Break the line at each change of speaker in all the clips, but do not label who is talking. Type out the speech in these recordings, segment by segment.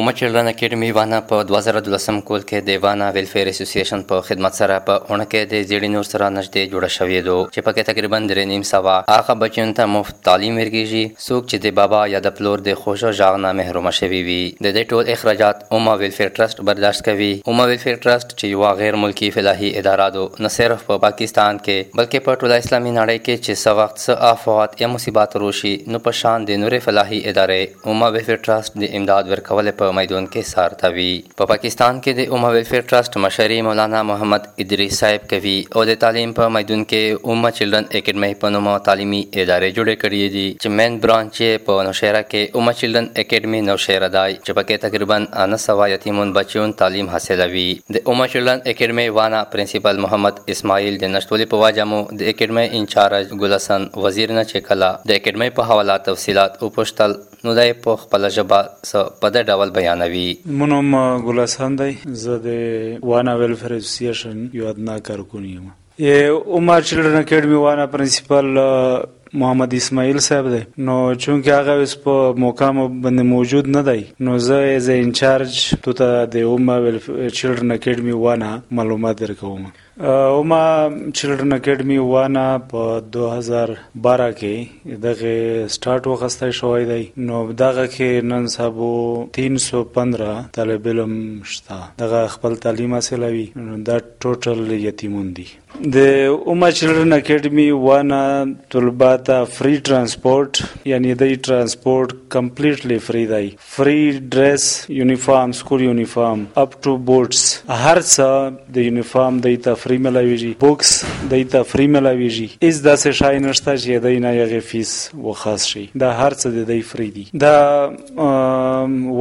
اومه چلډرن اکیډمي وانا په دوه زره دولسم کول کې د وانا ویلفیر اسوسییشن په خدمت سره په اوڼه کې د زیړي نور سره نژدې جوړه شوې دو چې پکې تقریبا درې نیم سوه هغه بچیون ته مفت تعلیم ورګیږي څوک چې د بابا یا د پلور د خوږ ژاغ نه محرومه شوي وي د دې ټول اخراجات اومه ویلفیر ټرسټ برداشت کوي اومه ویلفیر ټرسټ چې یوه غیر ملکي فلاحي اداره دو نه صرف په پاکستان کې بلکې په ټوله اسلامي نړۍ کې چې څه وخت څه آفات یا مصیبات روشي نو په شان د نورې فلاحي ادارې اوما ویلفیر ټرسټ د امداد ورکولې په میدون کې سار ته وي په پاکستان کې د اوما ویلفیر ټرسټ مشري مولانا محمد ادریس صاحب کوي او د تعلیم په میدون کې اوما چلډرن اکیډمۍ په نوم تعلیمي ادارې جوړې کړې دي چې مین برانچ یې په نوشهره کې اوما چلډرن اکیډمي نوشهره دی چې پکې تقریبا نه سوا یتیمون بچیون تعلیم حاصلوي د اوما چلډرن اکیډمۍ وانا پرنسپل محمد اسماعیل د نشتولي په وجه مو د اکېډمۍ انچارج ګل حسن وزیر نه چې کله د اکېډمۍ په حواله تفصیلات وپوښتل نو دی په خپله ژبه څه په ده ډول بیانوي.
زما نوم ګل حسن دی، زه د وانا ویلفیر اسوسییشن یو ادنا کارکون یم. د عمر چلډرن اکېډمي وانا پرنسپل محمد اسماعیل صاحب دی نو چونکه هغه اوس په مقام باندې موجود نه دی نو زه ایز ا انچارج تو ته د عمر چلډرن اکېډمي وانا معلومات درکوم. اوما چلډرن اکیډمي وانه په 2012 کې دغه سٹارټ وغستای شوې دی نو دغه کې نن صاحبو 315 طالب علم شته دغه خپل تعلیم حاصلوي نو دا ټوټل یتیمون دي د اوما چلډرن اکیډمي وانه طلبه ته فری ترانسپورت یعنی د ترانسپورت کمپلیټلی فری دی فري ډریس یونیفارم سکول یونیفارم اپ ټو بوټس هر څه د یونیفارم د تفری ملاویږي بوکس د تفری ملاویږي اس داسې شای نشته چې د نه یغه فیس وخاص شي دا هر څه د دی فری دي دا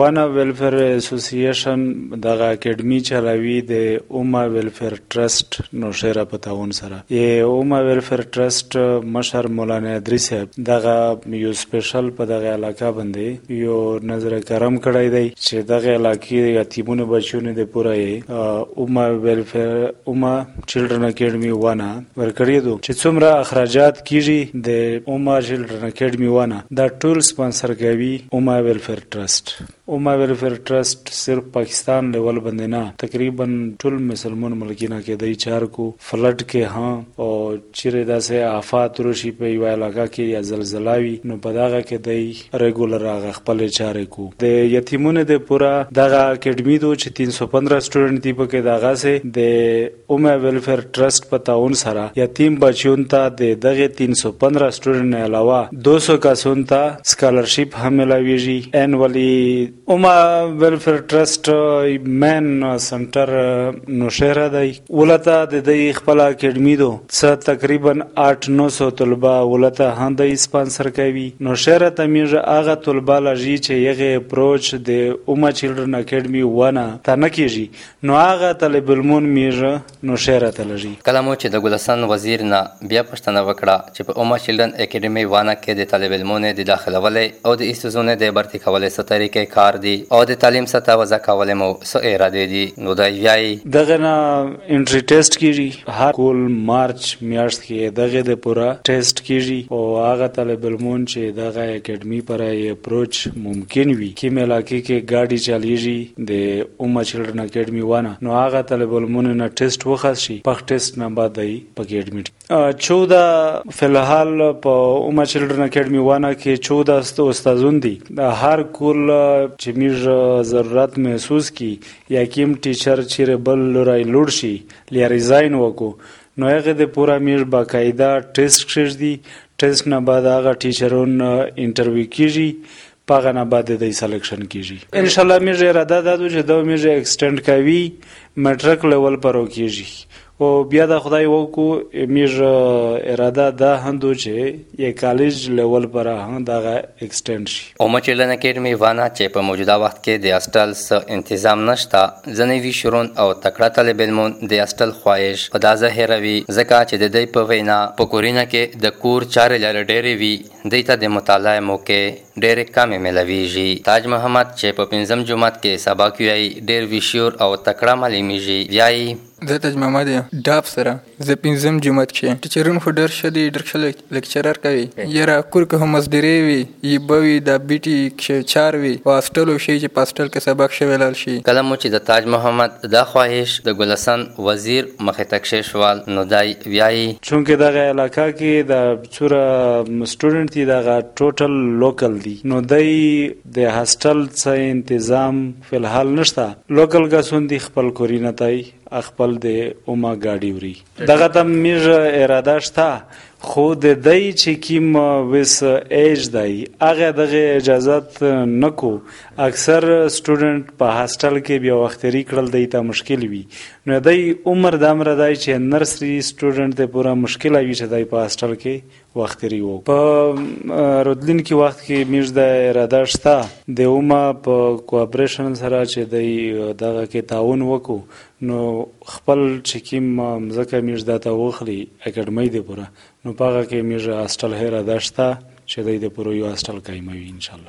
وانا ویلفیر اسوسییشن دغه اکیډمي چلاوي د اوما ویلفیر ټرست نو شهره په تعاون سره یې اومه ویلفیر ټرسټ مشر مولانا ادری صاحب دغه یو سپیشل په دغه علاقه باندې یو نظر کرم کړی دی چې دغه علاقې د یتیمونو بچونه د پوره یې اومه ویلفیر اومه چلډرن اکیډمي ونه ورکړی دو چې څومره اخراجات کیږي د اومه چلډرن اکیډمي ونه دا ټول سپانسر کوي اومه ویلفیر ټرسټ اوما ویلفیر ټرسټ صرف پاکستان لیول باندې نه تقریبا ټول مسلمون ملکینا کې دای چار کو فلډ کې ها او چیرې داسې آفات روشي په یو علاقه کې یا زلزلہ وي نو په داغه کې دای ریګولر هغه خپل چارې کو د یتیمونه د پورا دغه اکیډمي دو چې 315 سټوډنټ دی پکې داغه سه د اومه ویلفیر ټرسټ په تعاون سره یتیم بچیون ته د دغه تین سو پندره سټوډنټ نه علاوه دو سو کسون ته سکالرشیپ هم ملاویږي انولی اومه ویلفیر ټرسټ مین سنټر نوشهره دی ولته د دی خپل اکیډمی دو څه تقریبا 8 900 طلبه ولته هم دی سپانسر کوي نوشهره ته میږه هغه طلبه لږی چې یغه اپروچ د اومه چلډرن اکیډمی ونه ته نه کیږي نو هغه طلب المون میږه نو ښه راته لږی.
کله مو چې د ګلستان وزیر نه بیا پوښتنه وکړه چې په اوما چلډرن اکیډمي وانه کې د طالب علمونې د داخلولې او د استوزونې د برتي کولې څه طریقې کار دي او د تعلیم سطح وضع کولې مو څه ارادې دي نو دی ویايي
دغه نه انټري ټیسټ کیږي هر کول مارچ میاشت کې دغه د پوره ټیسټ کیږي او هغه طالب علمون چې دغه اکیډمي پر یې اپروچ ممکن وي کې ملاقې کې ګاډي چلیږي د اومه چلډرن اکیډمی وانه نو هغه طالب علمونه نه ټیسټ وخاص شي پخ ټیسټ نه بعد دی پکې اډمیټ 14 فلحال په اومه چلډرن اکیډمی وانه کې 14 استادون دي د هر کول چې میږ ضرورت محسوس کی یا کیم ټیچر چیرې بل لورای لوړ شي لیا ریزاین وکو نو هغه د پورا میږ باقاعده ټیسټ کښږدي ټیسټ نه بعد هغه ټیچرون انټرویو کیږي په هغه نه بعد دی سلیکشن کیږي انشاءالله میږي اراده دا ده چې دا میږي ایکسټینډ کوي میټرک لیول پر وکیږي او بیا د خدای وکو میر اراده دا هندو چې یې کالج لیول پر هم دغه ایکسټینډ شي
او مچلن اکیډمي وانا چې په موجوده وخت کې د اسټل س تنظیم نشتا ځنې وی شرون او تکړه طالب علمون د اسټل خواهش په دا ظاهروي ځکه چې د دې په وینا په کورینه کې د کور چارې لر ډېرې وي دوی ته د مطالعه موقعې ډېرې کمې مېلاوېژي. تاج محمد چې په پنځم جماعت کې سبق ويايي، ډېر ويشيور او تکړه معلمېژي، ويايي.
زه تاج محمد يم، ډاف سره، زه پنځم جماعت کښې يم. ټيچرونه خو ډېر ښه دي، ډېر ښه ليکچرر کوي. يره کور کښې هم مصدرې وي، يي به وي، دا بي ټي کښې چار وي او هاسټل او ښيي چې په هاسټل کښې سبق ښه ويلال شي.
کله مو چې د تاج محمد دا خواهش د ګلحسن وزير مخې ته کښېښوال نو دی ويايي.
چونکه دغه علاقه کښې د څوره سټوډنټ دي دغه ټوټل لوکل دي نو دی د هاسټل څه انتظام فی الحال نشته لوکل کسون دي خپل کورینه تای خپل د اوما ګاډي وري دغه ته میږ اراده شته خو د دی چې کیم ویس ایج دی هغه دغه اجازت نکو اکثر سټوډنټ په هاسټل کې بیا وختری کړل دی ته مشکل وي نو دی عمر د امر دی چې نرسری سټوډنټ ته پورا مشکل وي چې دی په هاسټل کې وختری وو په رودلین کې وخت کې میز د اراده شته د اوما په کوآپریشن سره چې دی دغه کې تعاون وکړو نو خپل چې کیم مزکه میز د تا وخلی اکیډمۍ دی پورا نو پاغه کې میز هاسټل هره دشته چې دی د پورو یو هاسټل قائموي ان شاء الله